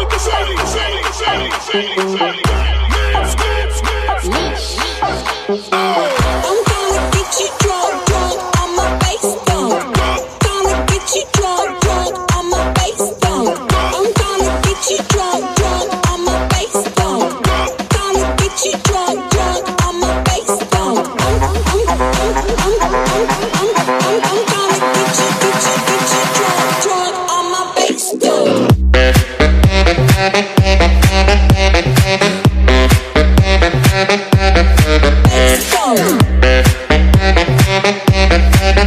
with the shady, shady, shady, shady, shady.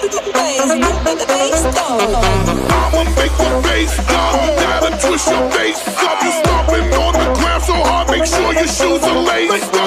Make the bass go. I'ma twist your face up and stomping on the ground so hard. Make sure your shoes are laced.